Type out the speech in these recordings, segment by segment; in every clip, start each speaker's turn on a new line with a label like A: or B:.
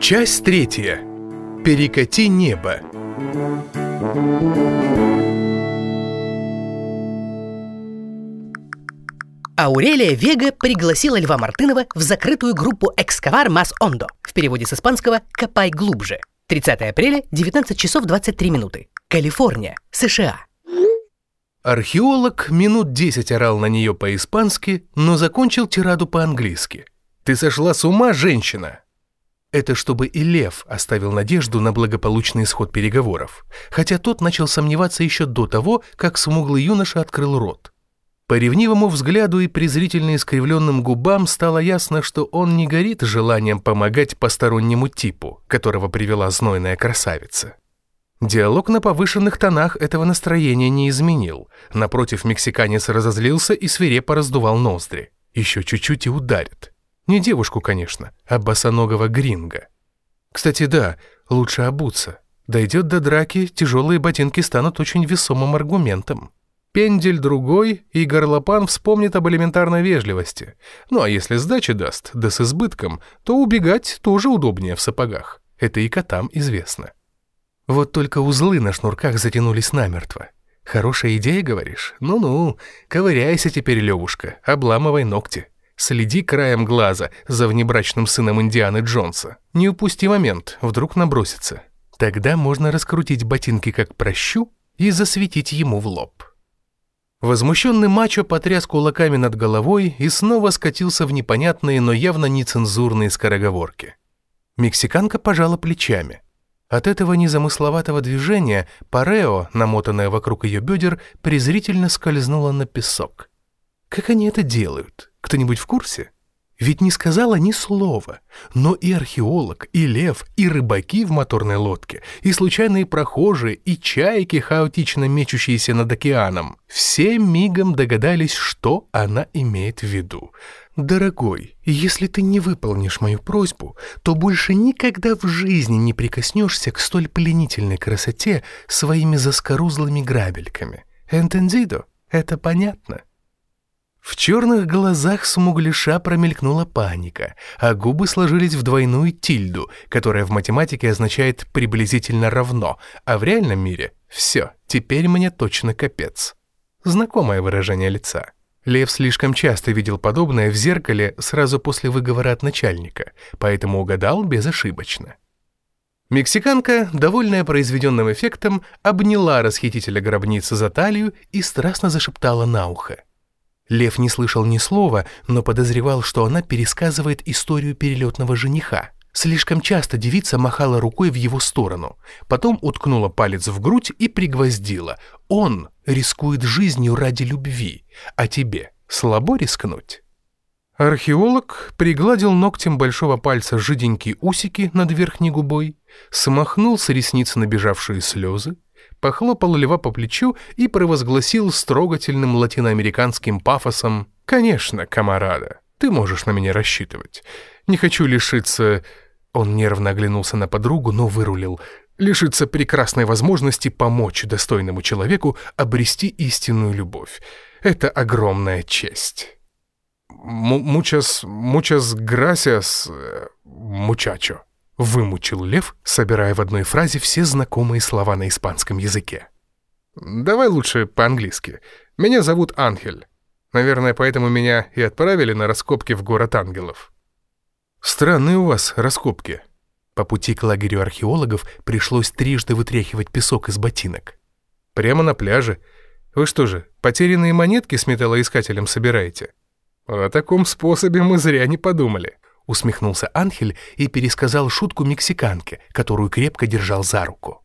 A: Часть третья. Перекати небо.
B: Аурелия Вега пригласила Льва Мартынова в закрытую группу «Экскавар Мас Ондо», в переводе с испанского «Копай глубже». 30 апреля, 19 часов 23 минуты. Калифорния, США.
A: Археолог минут десять орал на нее по-испански, но закончил тираду по-английски. «Ты сошла с ума, женщина!» Это чтобы и Лев оставил надежду на благополучный исход переговоров, хотя тот начал сомневаться еще до того, как смуглый юноша открыл рот. По ревнивому взгляду и презрительно искривленным губам стало ясно, что он не горит желанием помогать постороннему типу, которого привела знойная красавица. Диалог на повышенных тонах этого настроения не изменил. Напротив, мексиканец разозлился и свирепо раздувал ноздри. Еще чуть-чуть и ударит. Не девушку, конечно, а босоногого гринга. Кстати, да, лучше обуться. Дойдет до драки, тяжелые ботинки станут очень весомым аргументом. Пендель другой, и горлопан вспомнит об элементарной вежливости. Ну а если сдачи даст, да с избытком, то убегать тоже удобнее в сапогах. Это и котам известно. Вот только узлы на шнурках затянулись намертво. Хорошая идея, говоришь? Ну-ну, ковыряйся теперь, Левушка, обламывай ногти. Следи краем глаза за внебрачным сыном Индианы Джонса. Не упусти момент, вдруг набросится. Тогда можно раскрутить ботинки как прощу и засветить ему в лоб. Возмущенный мачо потряс кулаками над головой и снова скатился в непонятные, но явно нецензурные скороговорки. Мексиканка пожала плечами. От этого незамысловатого движения парео, намотанное вокруг ее бедер, презрительно скользнуло на песок. Как они это делают? Кто-нибудь в курсе? Ведь не сказала ни слова, но и археолог, и лев, и рыбаки в моторной лодке, и случайные прохожие, и чайки, хаотично мечущиеся над океаном, все мигом догадались, что она имеет в виду. «Дорогой, если ты не выполнишь мою просьбу, то больше никогда в жизни не прикоснешься к столь пленительной красоте своими заскорузлыми грабельками. Энтендидо? Это понятно?» В черных глазах смуглиша промелькнула паника, а губы сложились в двойную тильду, которая в математике означает «приблизительно равно», а в реальном мире «все, теперь мне точно капец». Знакомое выражение лица. Лев слишком часто видел подобное в зеркале сразу после выговора от начальника, поэтому угадал безошибочно. Мексиканка, довольная произведенным эффектом, обняла расхитителя гробницы за талию и страстно зашептала на ухо. Лев не слышал ни слова, но подозревал, что она пересказывает историю перелетного жениха. Слишком часто девица махала рукой в его сторону, потом уткнула палец в грудь и пригвоздила. Он рискует жизнью ради любви, а тебе слабо рискнуть? Археолог пригладил ногтем большого пальца жиденькие усики над верхней губой, смахнул с ресниц набежавшие слезы, похлопал льва по плечу и провозгласил с трогательным латиноамериканским пафосом «Конечно, камарада, ты можешь на меня рассчитывать. Не хочу лишиться...» Он нервно оглянулся на подругу, но вырулил. «Лишиться прекрасной возможности помочь достойному человеку обрести истинную любовь. Это огромная честь». «Мучас... мучас грасиас... мучачо», Вымучил лев, собирая в одной фразе все знакомые слова на испанском языке. «Давай лучше по-английски. Меня зовут Анхель. Наверное, поэтому меня и отправили на раскопки в город ангелов». «Странные у вас раскопки». По пути к лагерю археологов пришлось трижды вытряхивать песок из ботинок. «Прямо на пляже. Вы что же, потерянные монетки с металлоискателем собираете?» «О таком способе мы зря не подумали». Усмехнулся Анхель и пересказал шутку мексиканке, которую крепко держал за руку.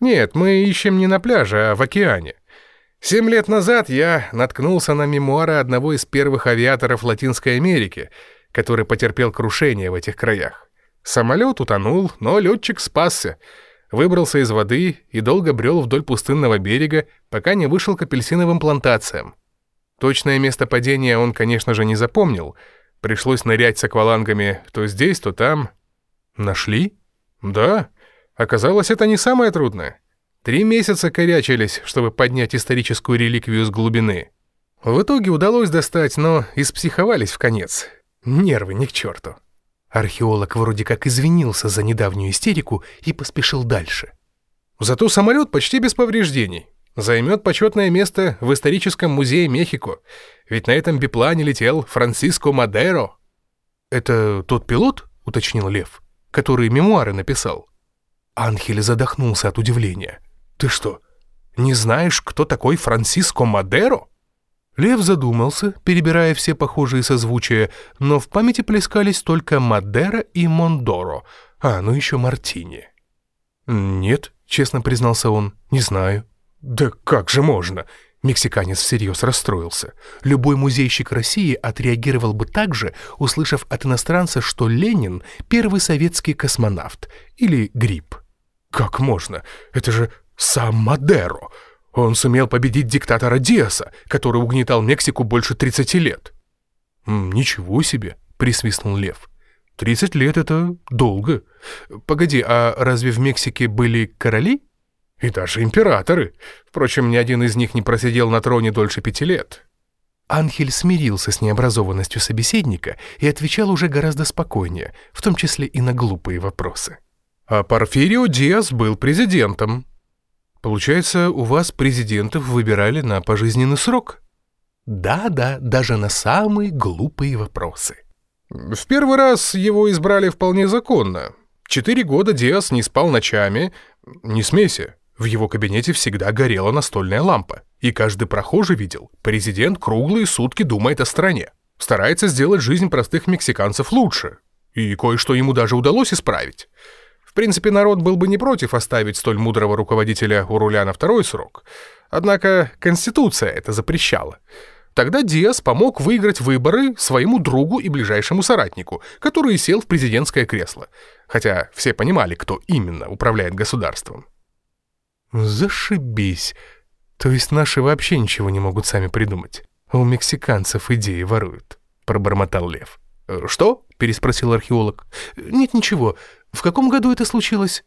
A: «Нет, мы ищем не на пляже, а в океане. Семь лет назад я наткнулся на мемуары одного из первых авиаторов Латинской Америки, который потерпел крушение в этих краях. Самолет утонул, но летчик спасся, выбрался из воды и долго брел вдоль пустынного берега, пока не вышел к апельсиновым плантациям. Точное место падения он, конечно же, не запомнил — Пришлось нырять с аквалангами то здесь, то там. Нашли? Да. Оказалось, это не самое трудное. Три месяца корячились, чтобы поднять историческую реликвию с глубины. В итоге удалось достать, но испсиховались в конец. Нервы ни к черту. Археолог вроде как извинился за недавнюю истерику и поспешил дальше. Зато самолет почти без повреждений. Займет почетное место в историческом музее Мехико. Ведь на этом биплане летел Франциско Мадеро. «Это тот пилот?» — уточнил Лев, который мемуары написал. Анхель задохнулся от удивления. «Ты что, не знаешь, кто такой Франциско Мадеро?» Лев задумался, перебирая все похожие созвучия, но в памяти плескались только Мадера и Мондоро, а, ну еще Мартини. «Нет», — честно признался он, — «не знаю». «Да как же можно?» Мексиканец всерьез расстроился. Любой музейщик России отреагировал бы так же, услышав от иностранца, что Ленин — первый советский космонавт или гриб. «Как можно? Это же сам Мадеро!» Он сумел победить диктатора Диаса, который угнетал Мексику больше 30 лет. «Ничего себе!» — присвистнул Лев. «30 лет — это долго. Погоди, а разве в Мексике были короли?» «И даже императоры. Впрочем, ни один из них не просидел на троне дольше пяти лет». Анхель смирился с необразованностью собеседника и отвечал уже гораздо спокойнее, в том числе и на глупые вопросы. «А Порфирио Диас был президентом», Получается, у вас президентов выбирали на пожизненный срок? Да-да, даже на самые глупые вопросы. В первый раз его избрали вполне законно. Четыре года Диас не спал ночами. Не смейся, в его кабинете всегда горела настольная лампа. И каждый прохожий видел, президент круглые сутки думает о стране. Старается сделать жизнь простых мексиканцев лучше. И кое-что ему даже удалось исправить. В принципе, народ был бы не против оставить столь мудрого руководителя у руля на второй срок. Однако Конституция это запрещала. Тогда Диас помог выиграть выборы своему другу и ближайшему соратнику, который сел в президентское кресло. Хотя все понимали, кто именно управляет государством. «Зашибись. То есть наши вообще ничего не могут сами придумать. У мексиканцев идеи воруют», — пробормотал Лев. «Э, «Что?» — переспросил археолог. «Нет, ничего. В каком году это случилось?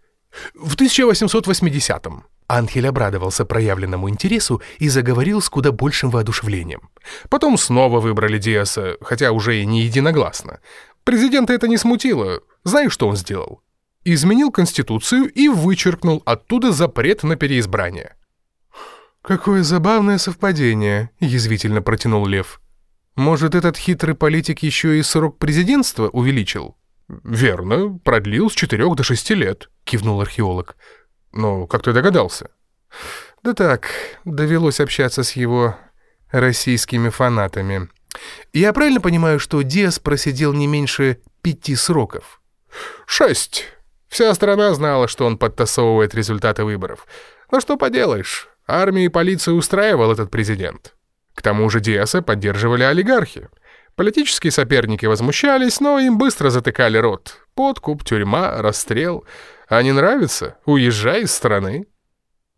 A: В 1880-м. Анхель обрадовался проявленному интересу и заговорил с куда большим воодушевлением. Потом снова выбрали Диаса, хотя уже и не единогласно. Президента это не смутило. Знаешь, что он сделал? Изменил Конституцию и вычеркнул оттуда запрет на переизбрание. «Какое забавное совпадение», — язвительно протянул Лев. «Может, этот хитрый политик еще и срок президентства увеличил?» «Верно, продлил с четырех до шести лет», — кивнул археолог. «Но как ты догадался?» «Да так, довелось общаться с его российскими фанатами. Я правильно понимаю, что Диас просидел не меньше пяти сроков?» «Шесть. Вся страна знала, что он подтасовывает результаты выборов. Но что поделаешь, армия и полиция устраивал этот президент. К тому же Диаса поддерживали олигархи». Политические соперники возмущались, но им быстро затыкали рот. Подкуп, тюрьма, расстрел. А не нравится? Уезжай из страны.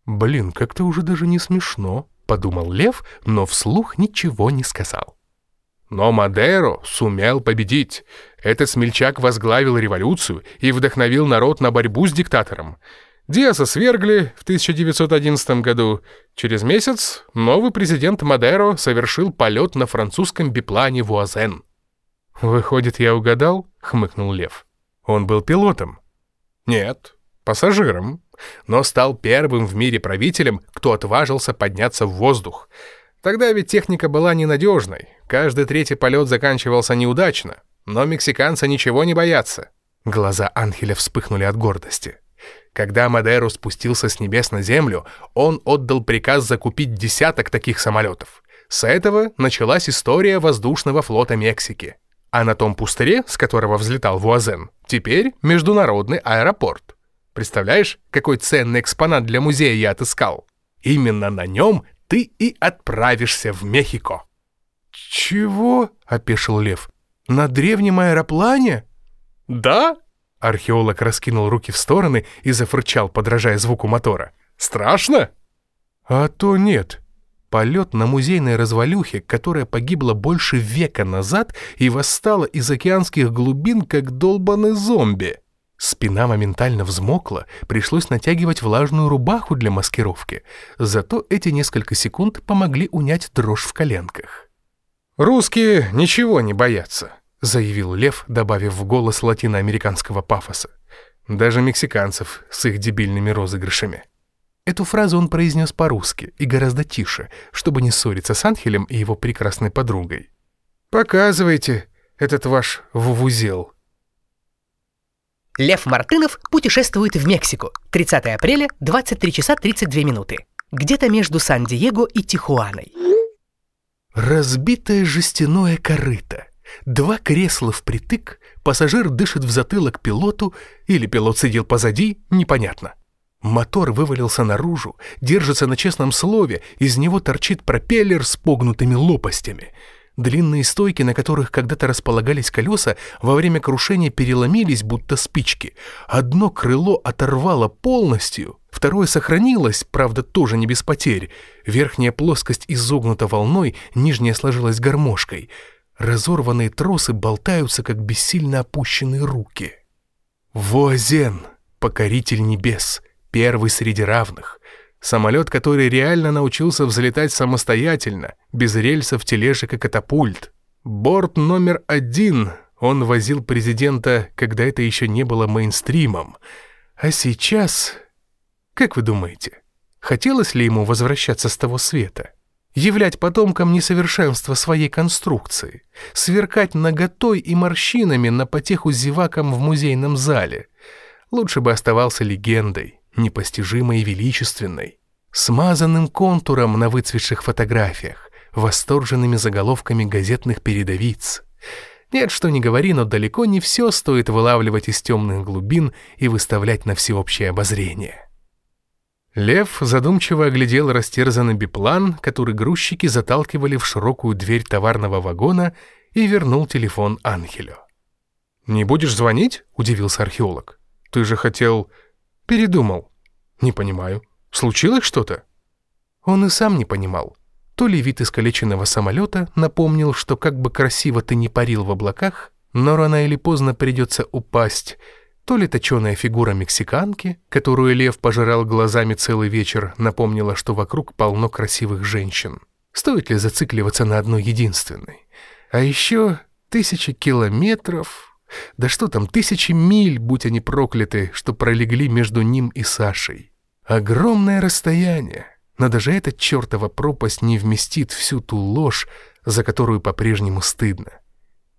A: «Блин, как-то уже даже не смешно», — подумал Лев, но вслух ничего не сказал. Но Мадеро сумел победить. Этот смельчак возглавил революцию и вдохновил народ на борьбу с диктатором. Диаса свергли в 1911 году. Через месяц новый президент Мадеро совершил полет на французском биплане «Вуазен». «Выходит, я угадал?» — хмыкнул Лев. «Он был пилотом?» «Нет, пассажиром, но стал первым в мире правителем, кто отважился подняться в воздух. Тогда ведь техника была ненадежной, каждый третий полет заканчивался неудачно, но мексиканцы ничего не боятся». Глаза Анхеля вспыхнули от гордости. Когда Мадеро спустился с небес на землю, он отдал приказ закупить десяток таких самолетов. С этого началась история воздушного флота Мексики. А на том пустыре, с которого взлетал Вуазен, теперь международный аэропорт. Представляешь, какой ценный экспонат для музея я отыскал? Именно на нем ты и отправишься в Мехико. «Чего?» — опешил Лев. «На древнем аэроплане?» «Да, Археолог раскинул руки в стороны и зафырчал, подражая звуку мотора. «Страшно?» «А то нет. Полет на музейной развалюхе, которая погибла больше века назад и восстала из океанских глубин, как долбаный зомби». Спина моментально взмокла, пришлось натягивать влажную рубаху для маскировки. Зато эти несколько секунд помогли унять дрожь в коленках. «Русские ничего не боятся», заявил Лев, добавив в голос латиноамериканского пафоса. Даже мексиканцев с их дебильными розыгрышами. Эту фразу он произнес по-русски и гораздо тише, чтобы не ссориться с Анхелем и его прекрасной подругой. «Показывайте этот ваш вувузел».
B: Лев Мартынов путешествует в Мексику. 30 апреля, 23 часа 32 минуты. Где-то между Сан-Диего и Тихуаной.
A: Разбитое жестяное корыто. Два кресла впритык, пассажир дышит в затылок пилоту, или пилот сидел позади, непонятно. Мотор вывалился наружу, держится на честном слове, из него торчит пропеллер с погнутыми лопастями. Длинные стойки, на которых когда-то располагались колеса, во время крушения переломились, будто спички. Одно крыло оторвало полностью, второе сохранилось, правда, тоже не без потерь. Верхняя плоскость изогнута волной, нижняя сложилась гармошкой. Разорванные тросы болтаются, как бессильно опущенные руки. Воазен, покоритель небес, первый среди равных. Самолет, который реально научился взлетать самостоятельно, без рельсов, тележек и катапульт. Борт номер один. Он возил президента, когда это еще не было мейнстримом. А сейчас... Как вы думаете, хотелось ли ему возвращаться с того света? Являть потомкам несовершенство своей конструкции? Сверкать наготой и морщинами на потеху зевакам в музейном зале? Лучше бы оставался легендой непостижимой и величественной, смазанным контуром на выцветших фотографиях, восторженными заголовками газетных передовиц. Нет, что ни говори, но далеко не все стоит вылавливать из темных глубин и выставлять на всеобщее обозрение. Лев задумчиво оглядел растерзанный биплан, который грузчики заталкивали в широкую дверь товарного вагона и вернул телефон Анхелю. «Не будешь звонить?» — удивился археолог. «Ты же хотел...» Передумал. Не понимаю. Случилось что-то? Он и сам не понимал. То ли вид искалеченного самолета напомнил, что как бы красиво ты не парил в облаках, но рано или поздно придется упасть, то ли точеная фигура мексиканки, которую лев пожирал глазами целый вечер, напомнила, что вокруг полно красивых женщин. Стоит ли зацикливаться на одной единственной? А еще тысячи километров, да что там, тысячи миль, будь они прокляты, что пролегли между ним и Сашей. Огромное расстояние, но даже эта чертова пропасть не вместит всю ту ложь, за которую по-прежнему стыдно.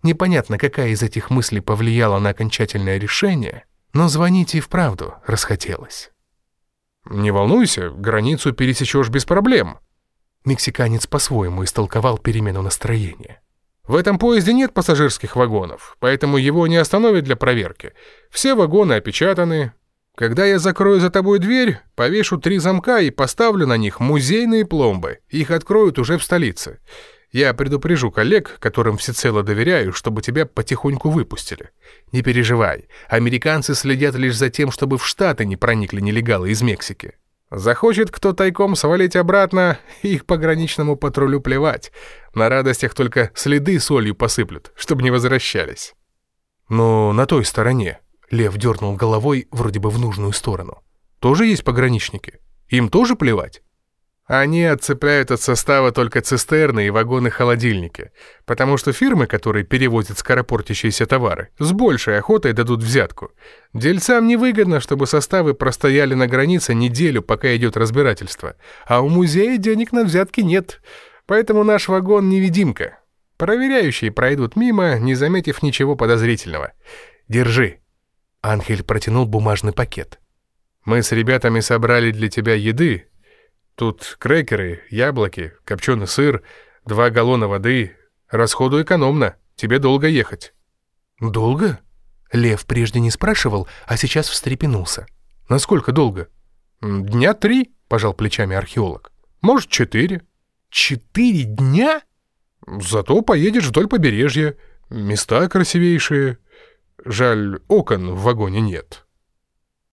A: Непонятно, какая из этих мыслей повлияла на окончательное решение, но звонить и вправду расхотелось. «Не волнуйся, границу пересечешь без проблем», Мексиканец по-своему истолковал перемену настроения. В этом поезде нет пассажирских вагонов, поэтому его не остановят для проверки. Все вагоны опечатаны. Когда я закрою за тобой дверь, повешу три замка и поставлю на них музейные пломбы. Их откроют уже в столице. Я предупрежу коллег, которым всецело доверяю, чтобы тебя потихоньку выпустили. Не переживай, американцы следят лишь за тем, чтобы в Штаты не проникли нелегалы из Мексики. Захочет кто тайком свалить обратно, их пограничному патрулю плевать. На радостях только следы солью посыплют, чтобы не возвращались. Но на той стороне, Лев дернул головой вроде бы в нужную сторону, тоже есть пограничники. Им тоже плевать? Они отцепляют от состава только цистерны и вагоны-холодильники, потому что фирмы, которые перевозят скоропортящиеся товары, с большей охотой дадут взятку. Дельцам невыгодно, чтобы составы простояли на границе неделю, пока идет разбирательство, а у музея денег на взятки нет, поэтому наш вагон невидимка. Проверяющие пройдут мимо, не заметив ничего подозрительного. Держи. Анхель протянул бумажный пакет. Мы с ребятами собрали для тебя еды, Тут крекеры, яблоки, копченый сыр, два галлона воды. Расходу экономно, тебе долго ехать». «Долго?» Лев прежде не спрашивал, а сейчас встрепенулся. «Насколько долго?» «Дня три», — пожал плечами археолог. «Может, четыре». «Четыре дня?» «Зато поедешь вдоль побережья. Места красивейшие. Жаль, окон в вагоне нет».